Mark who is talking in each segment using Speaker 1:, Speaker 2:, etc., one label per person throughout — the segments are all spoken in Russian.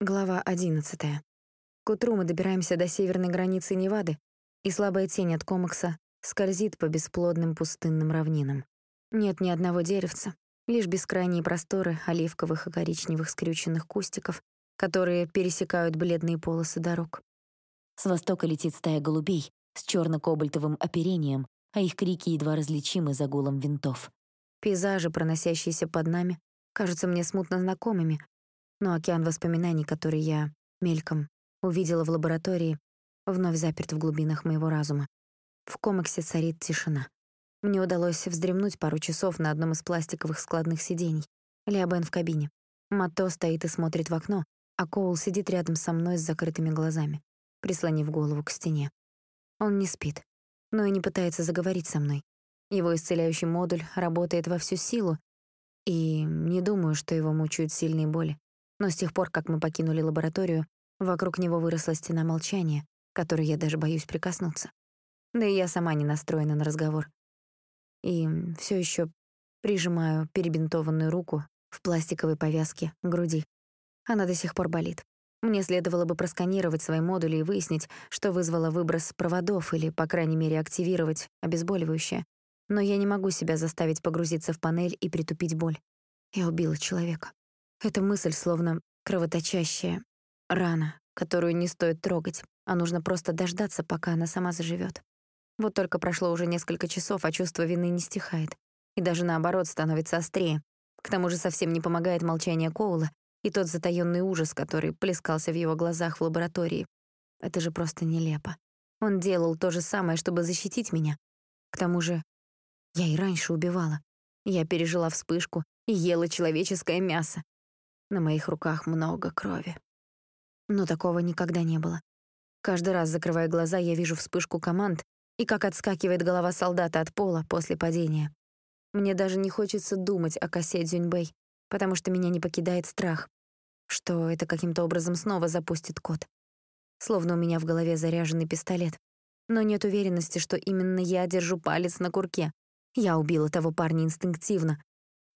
Speaker 1: Глава 11. К утру мы добираемся до северной границы Невады, и слабая тень от комакса скользит по бесплодным пустынным равнинам. Нет ни одного деревца, лишь бескрайние просторы оливковых и коричневых скрюченных кустиков, которые пересекают бледные полосы дорог.
Speaker 2: С востока летит стая голубей с черно-кобальтовым оперением, а их крики едва различимы за гулом винтов.
Speaker 1: Пейзажи, проносящиеся под нами, кажутся мне смутно знакомыми, но океан воспоминаний, который я мельком увидела в лаборатории, вновь заперт в глубинах моего разума. В комиксе царит тишина. Мне удалось вздремнуть пару часов на одном из пластиковых складных сидений. Лиабен в кабине. Мато стоит и смотрит в окно, а Коул сидит рядом со мной с закрытыми глазами, прислонив голову к стене. Он не спит, но и не пытается заговорить со мной. Его исцеляющий модуль работает во всю силу, и не думаю, что его мучают сильные боли. Но с тех пор, как мы покинули лабораторию, вокруг него выросла стена молчания, которой я даже боюсь прикоснуться. Да и я сама не настроена на разговор. И все еще прижимаю перебинтованную руку в пластиковой повязке к груди. Она до сих пор болит. Мне следовало бы просканировать свои модули и выяснить, что вызвало выброс проводов или, по крайней мере, активировать обезболивающее. Но я не могу себя заставить погрузиться в панель и притупить боль. Я убила человека. Эта мысль словно кровоточащая рана, которую не стоит трогать, а нужно просто дождаться, пока она сама заживет. Вот только прошло уже несколько часов, а чувство вины не стихает. И даже наоборот становится острее. К тому же совсем не помогает молчание Коула и тот затаённый ужас, который плескался в его глазах в лаборатории. Это же просто нелепо. Он делал то же самое, чтобы защитить меня. К тому же я и раньше убивала. Я пережила вспышку и ела человеческое мясо. На моих руках много крови. Но такого никогда не было. Каждый раз, закрывая глаза, я вижу вспышку команд и как отскакивает голова солдата от пола после падения. Мне даже не хочется думать о косе Дзюньбэй, потому что меня не покидает страх, что это каким-то образом снова запустит код. Словно у меня в голове заряженный пистолет. Но нет уверенности, что именно я держу палец на курке. Я убила того парня инстинктивно,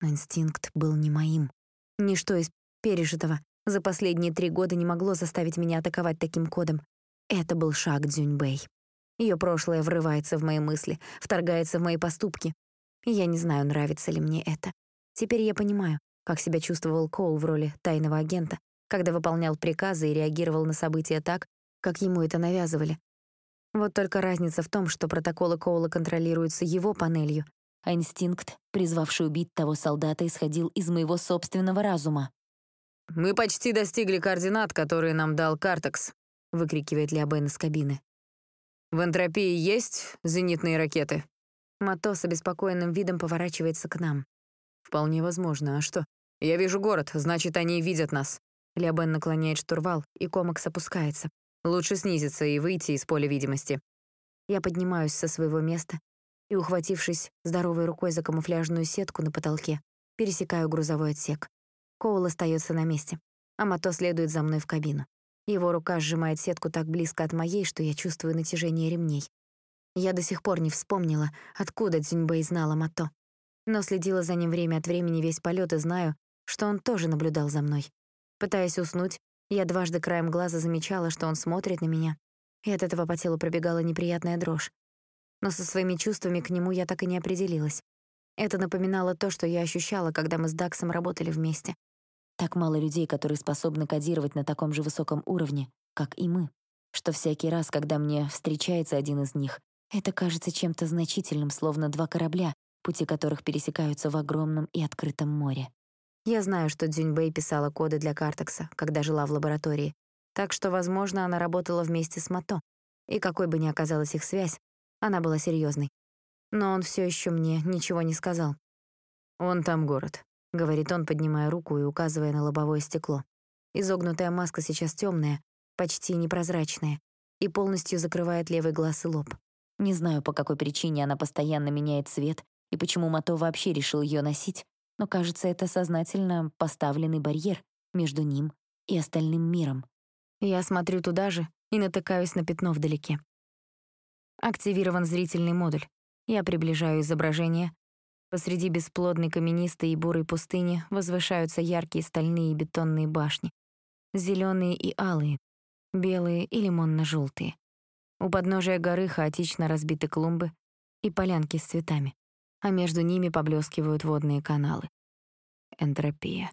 Speaker 1: но инстинкт был не моим. Ничто из пережитого за последние три года не могло заставить меня атаковать таким кодом. Это был шаг Дзюньбэй. Ее прошлое врывается в мои мысли, вторгается в мои поступки. Я не знаю, нравится ли мне это. Теперь я понимаю, как себя чувствовал Коул в роли тайного агента, когда выполнял приказы и реагировал на события так, как ему это навязывали. Вот только разница в том, что протоколы Коула контролируются его панелью, а инстинкт, призвавший убить того солдата, исходил из моего собственного разума.
Speaker 3: «Мы почти достигли координат, которые нам дал Картекс», — выкрикивает Лиабен из кабины. «В энтропии есть зенитные ракеты?»
Speaker 1: Мато с обеспокоенным видом поворачивается к нам.
Speaker 3: «Вполне возможно. А что? Я вижу город, значит, они видят нас».
Speaker 1: Лиабен наклоняет штурвал, и комакс опускается.
Speaker 3: «Лучше снизиться и выйти из поля видимости».
Speaker 1: Я поднимаюсь со своего места и, ухватившись здоровой рукой за камуфляжную сетку на потолке, пересекаю грузовой отсек. Коул остается на месте, а Мато следует за мной в кабину. Его рука сжимает сетку так близко от моей, что я чувствую натяжение ремней. Я до сих пор не вспомнила, откуда Дзюньбэй знала Мато. Но следила за ним время от времени весь полет и знаю, что он тоже наблюдал за мной. Пытаясь уснуть, я дважды краем глаза замечала, что он смотрит на меня, и от этого по телу пробегала неприятная дрожь. Но со своими чувствами к нему я так и не определилась. Это напоминало то, что я ощущала, когда мы с Даксом работали вместе.
Speaker 2: Так мало людей, которые способны кодировать на таком же высоком уровне, как и мы, что всякий раз, когда мне встречается один из них, это кажется чем-то значительным, словно два корабля, пути которых пересекаются в огромном и открытом море.
Speaker 1: Я знаю, что Дзюньбэй писала коды для Картекса, когда жила в лаборатории, так что, возможно, она работала вместе с Мато, и какой бы ни оказалась их связь, она была серьезной. Но он все еще мне ничего не сказал.
Speaker 3: «Вон там город», —
Speaker 1: говорит он, поднимая руку и указывая на лобовое стекло. Изогнутая маска сейчас темная, почти непрозрачная, и полностью закрывает левый глаз и лоб.
Speaker 2: Не знаю, по какой причине она постоянно меняет цвет и почему Мато вообще решил ее носить, но кажется, это сознательно поставленный барьер между ним и остальным миром.
Speaker 1: Я смотрю туда же и натыкаюсь на пятно вдалеке. Активирован зрительный модуль. Я приближаю изображение, Посреди бесплодной каменистой и бурой пустыни возвышаются яркие стальные бетонные башни. зеленые и алые, белые и лимонно-желтые. У подножия горы хаотично разбиты клумбы и полянки с цветами, а между ними поблескивают водные каналы. Энтропия.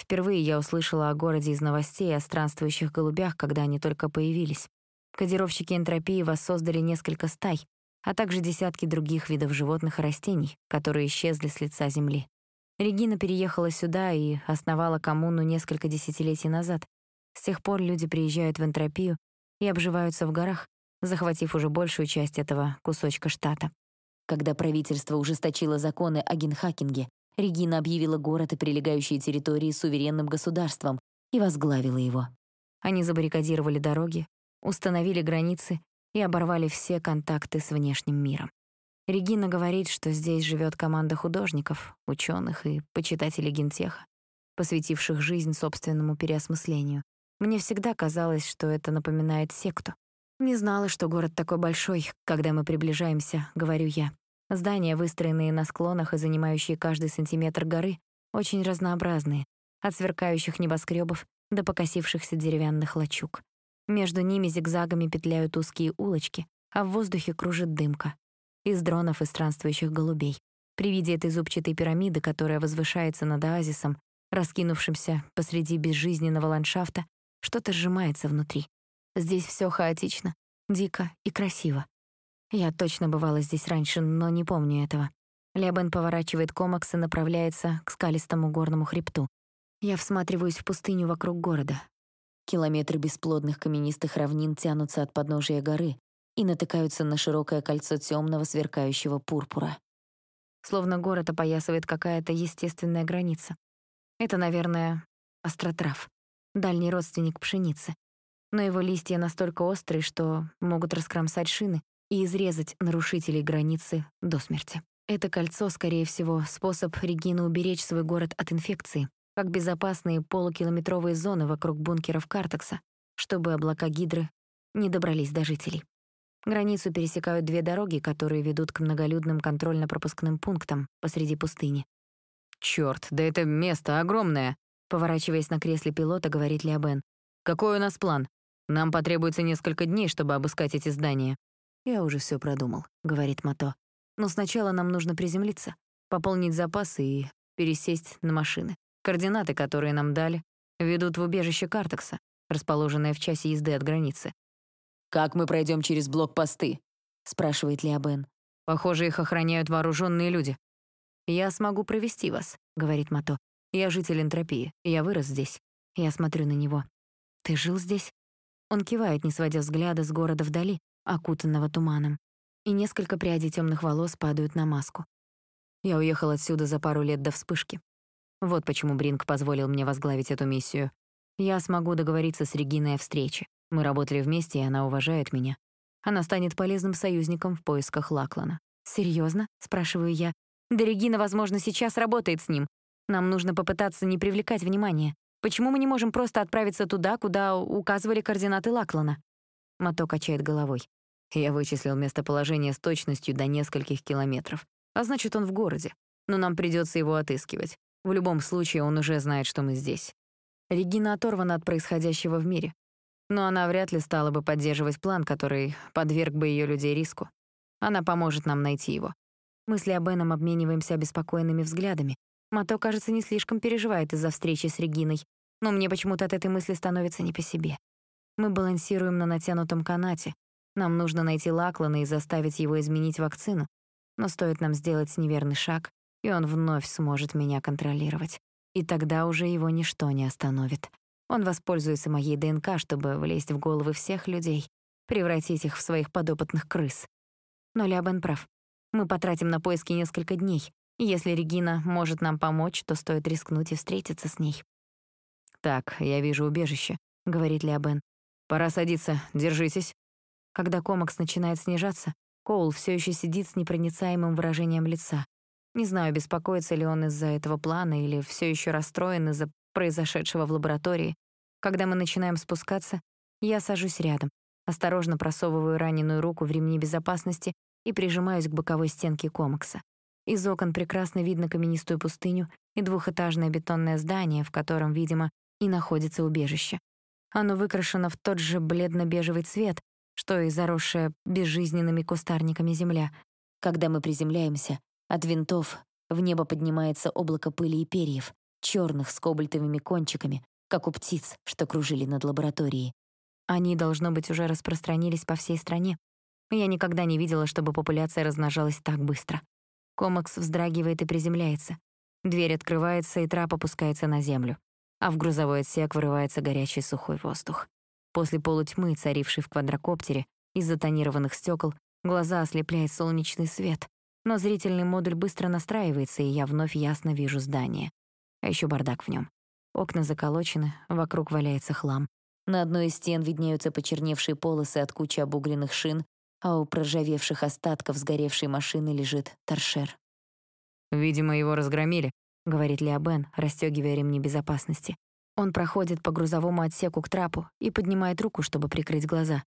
Speaker 1: Впервые я услышала о городе из новостей о странствующих голубях, когда они только появились. Кодировщики энтропии воссоздали несколько стай, а также десятки других видов животных и растений, которые исчезли с лица Земли. Регина переехала сюда и основала коммуну несколько десятилетий назад. С тех пор люди приезжают в энтропию и обживаются в горах, захватив уже большую часть этого кусочка штата.
Speaker 2: Когда правительство ужесточило законы о генхакинге, Регина объявила город и прилегающие территории суверенным государством и возглавила его.
Speaker 1: Они забаррикадировали дороги, установили границы и оборвали все контакты с внешним миром. Регина говорит, что здесь живет команда художников, ученых и почитателей гентеха, посвятивших жизнь собственному переосмыслению. Мне всегда казалось, что это напоминает секту. Не знала, что город такой большой, когда мы приближаемся, говорю я. Здания, выстроенные на склонах и занимающие каждый сантиметр горы, очень разнообразные, от сверкающих небоскребов до покосившихся деревянных лачуг. Между ними зигзагами петляют узкие улочки, а в воздухе кружит дымка. Из дронов и странствующих голубей. При виде этой зубчатой пирамиды, которая возвышается над оазисом, раскинувшимся посреди безжизненного ландшафта, что-то сжимается внутри. Здесь все хаотично, дико и красиво. Я точно бывала здесь раньше, но не помню этого. Лебен поворачивает комакс и направляется к скалистому горному хребту. Я всматриваюсь в пустыню вокруг города.
Speaker 2: Километры бесплодных каменистых равнин тянутся от подножия горы и натыкаются на широкое кольцо темного сверкающего пурпура.
Speaker 1: Словно город опоясывает какая-то естественная граница. Это, наверное, остротрав, дальний родственник пшеницы. Но его листья настолько острые, что могут раскромсать шины, и изрезать нарушителей границы до смерти. Это кольцо, скорее всего, способ Регины уберечь свой город от инфекции, как безопасные полукилометровые зоны вокруг бункеров Картекса, чтобы облака гидры не добрались до жителей. Границу пересекают две дороги, которые ведут к многолюдным контрольно-пропускным пунктам посреди пустыни.
Speaker 3: «Чёрт, да это место огромное!»
Speaker 1: Поворачиваясь на кресле пилота, говорит Леобен.
Speaker 3: «Какой у нас план? Нам потребуется несколько дней, чтобы обыскать эти здания».
Speaker 1: «Я уже все продумал», — говорит Мато. «Но сначала нам нужно приземлиться, пополнить запасы и пересесть на машины. Координаты, которые нам дали, ведут в убежище Картекса, расположенное в часе езды от границы.
Speaker 3: «Как мы пройдем через блокпосты?»
Speaker 2: — спрашивает Лиабен.
Speaker 3: «Похоже, их охраняют вооруженные люди».
Speaker 1: «Я смогу провести вас», — говорит Мато. «Я житель энтропии. Я вырос здесь». Я смотрю на него. «Ты жил здесь?» Он кивает, не сводя взгляда с города вдали, окутанного туманом, и несколько прядей темных волос падают на маску. Я уехал отсюда за пару лет до вспышки. Вот почему Бринг позволил мне возглавить эту миссию. Я смогу договориться с Региной о встрече. Мы работали вместе, и она уважает меня. Она станет полезным союзником в поисках Лаклана. Серьезно? спрашиваю я. Да Регина, возможно, сейчас работает с ним. Нам нужно попытаться не привлекать внимания. Почему мы не можем просто отправиться туда, куда указывали координаты Лаклана? Мато качает головой. Я вычислил местоположение с точностью до нескольких километров. А значит, он в городе. Но нам придется его отыскивать. В любом случае, он уже знает, что мы здесь. Регина оторвана от происходящего в мире. Но она вряд ли стала бы поддерживать план, который подверг бы ее людей риску. Она поможет нам найти его. Мысли об Беном обмениваемся обеспокоенными взглядами. Мато, кажется, не слишком переживает из-за встречи с Региной, но мне почему-то от этой мысли становится не по себе. Мы балансируем на натянутом канате, нам нужно найти Лаклана и заставить его изменить вакцину. Но стоит нам сделать неверный шаг, и он вновь сможет меня контролировать. И тогда уже его ничто не остановит. Он воспользуется моей ДНК, чтобы влезть в головы всех людей, превратить их в своих подопытных крыс. Но Лябен прав. Мы потратим на поиски несколько дней. Если Регина может нам помочь, то стоит рискнуть и встретиться с ней.
Speaker 3: «Так, я вижу убежище», — говорит Лябен. «Пора садиться, держитесь».
Speaker 1: Когда комакс начинает снижаться, Коул все еще сидит с непроницаемым выражением лица. Не знаю, беспокоится ли он из-за этого плана или все еще расстроен из-за произошедшего в лаборатории. Когда мы начинаем спускаться, я сажусь рядом, осторожно просовываю раненую руку в ремни безопасности и прижимаюсь к боковой стенке комакса. Из окон прекрасно видно каменистую пустыню и двухэтажное бетонное здание, в котором, видимо, и находится убежище. Оно выкрашено в тот же бледно-бежевый цвет, что и заросшая безжизненными кустарниками земля.
Speaker 2: Когда мы приземляемся, от винтов в небо поднимается облако пыли и перьев, черных с кобальтовыми кончиками, как у птиц, что кружили над лабораторией.
Speaker 1: Они, должно быть, уже распространились по всей стране. Я никогда не видела, чтобы популяция размножалась так быстро. Комакс вздрагивает и приземляется. Дверь открывается, и трап опускается на землю. А в грузовой отсек вырывается горячий сухой воздух. После полутьмы, царившей в квадрокоптере, из-за тонированных стекол, глаза ослепляет солнечный свет. Но зрительный модуль быстро настраивается, и я вновь ясно вижу здание. А еще бардак в нем. Окна заколочены, вокруг валяется хлам. На одной из стен виднеются почерневшие полосы от кучи обугленных шин, а у проржавевших остатков сгоревшей машины лежит торшер.
Speaker 3: «Видимо, его разгромили», —
Speaker 1: говорит Леобен, расстёгивая ремни безопасности. Он проходит по грузовому отсеку к трапу и поднимает руку, чтобы прикрыть глаза.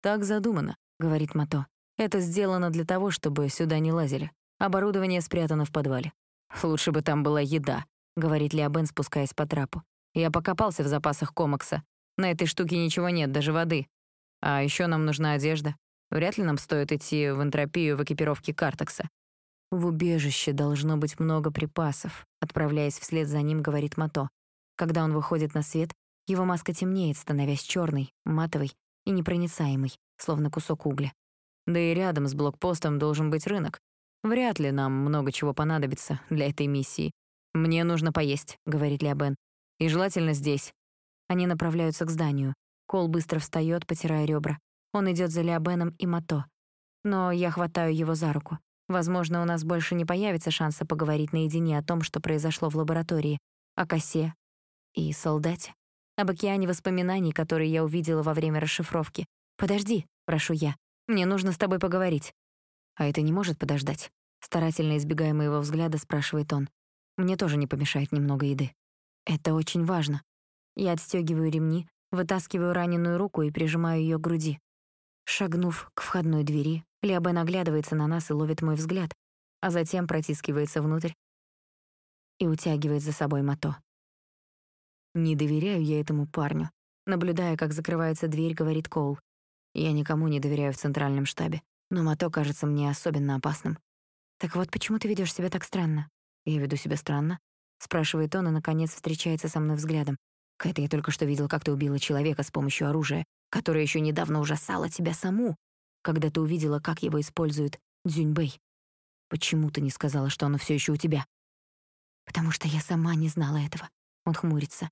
Speaker 3: «Так задумано», — говорит Мато. «Это сделано для того, чтобы сюда не лазили. Оборудование спрятано в подвале. Лучше бы там была еда», — говорит Леобен, спускаясь по трапу. «Я покопался в запасах комокса. На этой штуке ничего нет, даже воды. А ещё нам нужна одежда. Вряд ли нам стоит идти в энтропию в экипировке Картекса.
Speaker 1: В убежище должно быть много припасов, отправляясь вслед за ним, говорит Мато. Когда он выходит на свет, его маска темнеет, становясь черной, матовой и непроницаемой, словно кусок угля.
Speaker 3: Да и рядом с блокпостом должен быть рынок. Вряд ли нам много чего понадобится для этой миссии. Мне нужно поесть, говорит Леобен. И желательно здесь.
Speaker 1: Они направляются к зданию. Кол быстро встает, потирая ребра. Он идет за Леобеном и Мато. Но я хватаю его за руку. Возможно, у нас больше не появится шанса поговорить наедине о том, что произошло в лаборатории, о косе и солдате, об океане воспоминаний, которые я увидела во время расшифровки. «Подожди», — прошу я, — «мне нужно с тобой поговорить». «А это не может подождать?» Старательно избегая моего взгляда, спрашивает он. «Мне тоже не помешает немного еды». «Это очень важно». Я отстегиваю ремни, вытаскиваю раненую руку и прижимаю ее к груди. Шагнув к входной двери, Леобен оглядывается на нас и ловит мой взгляд, а затем протискивается внутрь и утягивает за собой Мато. Не доверяю я этому парню. Наблюдая, как закрывается дверь, говорит Коул. Я никому не доверяю в центральном штабе, но Мато кажется мне особенно опасным. Так вот, почему ты ведёшь себя так странно? Я веду себя странно? Спрашивает он и, наконец, встречается со мной взглядом. Кэт, я только что видел, как ты убила человека с помощью оружия которая еще недавно ужасала тебя саму, когда ты увидела, как его использует Дзюньбэй. Почему ты не сказала, что оно все еще у тебя? Потому что я сама не знала этого. Он хмурится.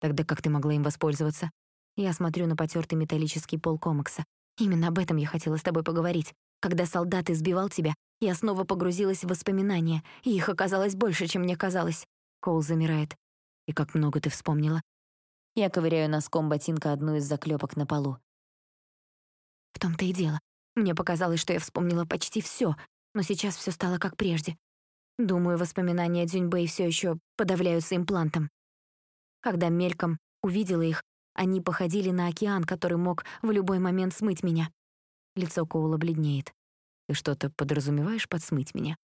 Speaker 1: Тогда как ты могла им воспользоваться? Я смотрю на потертый металлический пол комокса. Именно об этом я хотела с тобой поговорить. Когда солдат избивал тебя, я снова погрузилась в воспоминания, и их оказалось больше, чем мне казалось. Коул замирает. И как много ты вспомнила.
Speaker 2: Я ковыряю носком ботинка одну из заклепок на полу.
Speaker 1: В том-то и дело. Мне показалось, что я вспомнила почти все, но сейчас все стало как прежде. Думаю, воспоминания Дзюньбэй все еще подавляются имплантом. Когда мельком увидела их, они походили на океан, который мог в любой момент смыть меня. Лицо Коула бледнеет. «Ты что-то подразумеваешь под смыть меня?»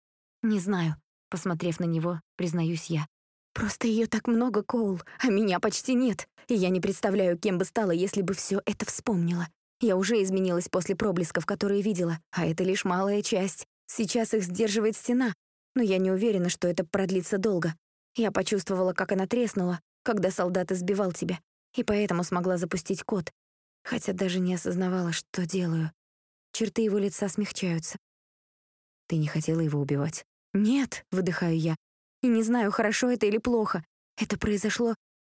Speaker 1: «Не знаю». Посмотрев на него, признаюсь я. Просто ее так много, Коул, а меня почти нет. И я не представляю, кем бы стала, если бы все это вспомнила. Я уже изменилась после проблесков, которые видела, а это лишь малая часть. Сейчас их сдерживает стена, но я не уверена, что это продлится долго. Я почувствовала, как она треснула, когда солдат избивал тебя, и поэтому смогла запустить код, хотя даже не осознавала, что делаю. Черты его лица смягчаются. Ты не хотела его убивать? Нет, выдыхаю я. И не знаю, хорошо это или плохо. Это произошло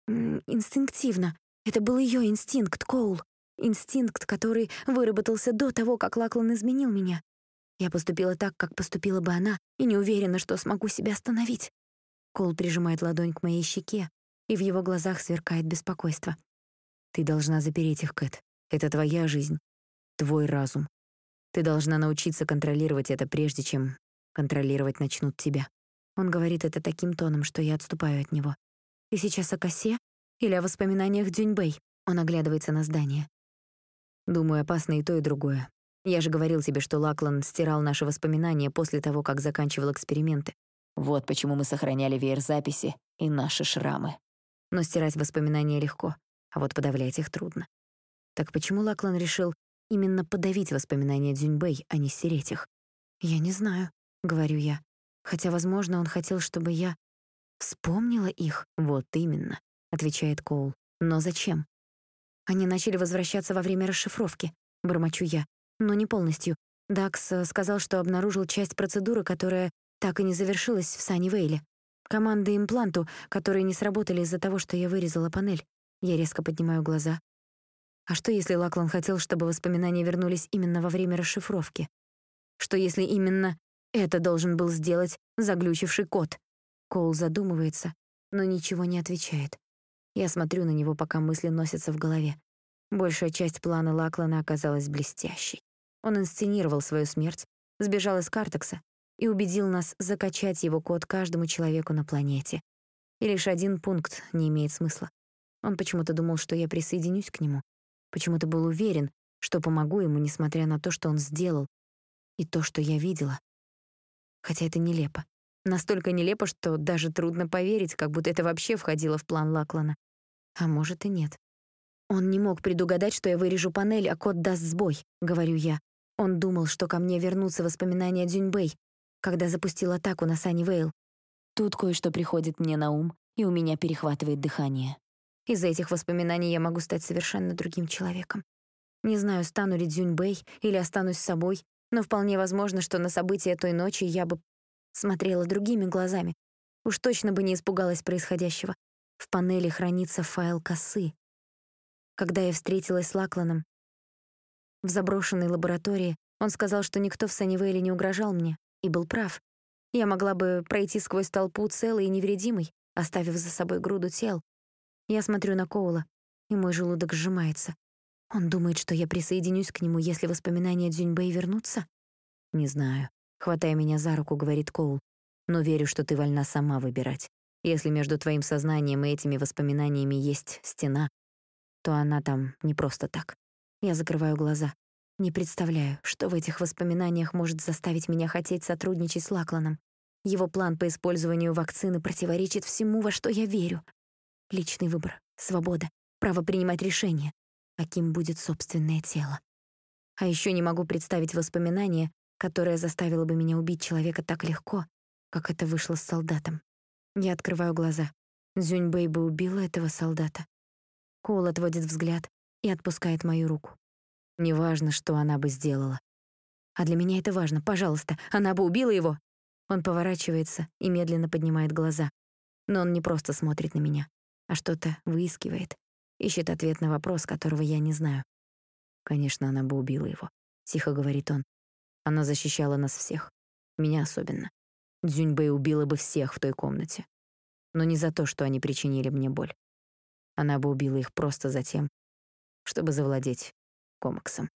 Speaker 1: инстинктивно. Это был ее инстинкт, Коул. Инстинкт, который выработался до того, как Лаклан изменил меня. Я поступила так, как поступила бы она, и не уверена, что смогу себя остановить. Коул прижимает ладонь к моей щеке, и в его глазах сверкает беспокойство. «Ты должна запереть их, Кэт. Это твоя жизнь, твой разум. Ты должна научиться контролировать это, прежде чем контролировать начнут тебя». Он говорит это таким тоном, что я отступаю от него. «Ты сейчас о косе? Или о воспоминаниях Дюньбэй?» Он оглядывается на здание. «Думаю, опасно и то, и другое. Я же говорил тебе, что Лаклан стирал наши воспоминания после того, как заканчивал эксперименты.
Speaker 2: Вот почему мы сохраняли веер записи и наши шрамы.
Speaker 1: Но стирать воспоминания легко, а вот подавлять их трудно. Так почему Лаклан решил именно подавить воспоминания Дзюньбэй, а не стереть их? «Я не знаю», — говорю я. Хотя, возможно, он хотел, чтобы я вспомнила их. «Вот именно», — отвечает Коул. «Но зачем?» Они начали возвращаться во время расшифровки, бормочу я. Но не полностью. Дакс э, сказал, что обнаружил часть процедуры, которая так и не завершилась в Саннивейле. Команды импланту, которые не сработали из-за того, что я вырезала панель. Я резко поднимаю глаза. А что, если Лаклан хотел, чтобы воспоминания вернулись именно во время расшифровки? Что, если именно это должен был сделать заглючивший код? Коул задумывается, но ничего не отвечает. Я смотрю на него, пока мысли носятся в голове. Большая часть плана Лаклана оказалась блестящей. Он инсценировал свою смерть, сбежал из Картекса и убедил нас закачать его код каждому человеку на планете. И лишь один пункт не имеет смысла. Он почему-то думал, что я присоединюсь к нему. Почему-то был уверен, что помогу ему, несмотря на то, что он сделал, и то, что я видела. Хотя это нелепо. Настолько нелепо, что даже трудно поверить, как будто это вообще входило в план Лаклана. А может и нет. Он не мог предугадать, что я вырежу панель, а код даст сбой, говорю я. Он думал, что ко мне вернутся воспоминания Дзюньбэй, когда запустил атаку на Санни Вейл.
Speaker 2: Тут кое-что приходит мне на ум, и у меня перехватывает дыхание.
Speaker 1: Из-за этих воспоминаний я могу стать совершенно другим человеком. Не знаю, стану ли Дзюньбэй или останусь с собой, но вполне возможно, что на события той ночи я бы смотрела другими глазами. Уж точно бы не испугалась происходящего. В панели хранится файл косы. Когда я встретилась с Лакланом, в заброшенной лаборатории он сказал, что никто в Саннивейле не угрожал мне, и был прав. Я могла бы пройти сквозь толпу целой и невредимой, оставив за собой груду тел. Я смотрю на Коула, и мой желудок сжимается. Он думает, что я присоединюсь к нему, если воспоминания Дзюньбэй вернутся? Не знаю. Хватая меня за руку, говорит Коул. Но верю, что ты вольна сама выбирать. Если между твоим сознанием и этими воспоминаниями есть стена, то она там не просто так. Я закрываю глаза. Не представляю, что в этих воспоминаниях может заставить меня хотеть сотрудничать с Лакланом. Его план по использованию вакцины противоречит всему, во что я верю. Личный выбор, свобода, право принимать решения, каким будет собственное тело. А еще не могу представить воспоминание, которое заставило бы меня убить человека так легко, как это вышло с солдатом. Я открываю глаза. Зюньбэй бы убила этого солдата. Коул отводит взгляд, и отпускает мою руку. Неважно, что она бы сделала. А для меня это важно. Пожалуйста, она бы убила его. Он поворачивается и медленно поднимает глаза. Но он не просто смотрит на меня, а что-то выискивает. Ищет ответ на вопрос, которого я не знаю. Конечно, она бы убила его. Тихо говорит он. Она защищала нас всех. Меня особенно. Дзюньбэй убила бы всех в той комнате. Но не за то, что они причинили мне боль. Она бы убила их просто за тем, чтобы завладеть комаксом.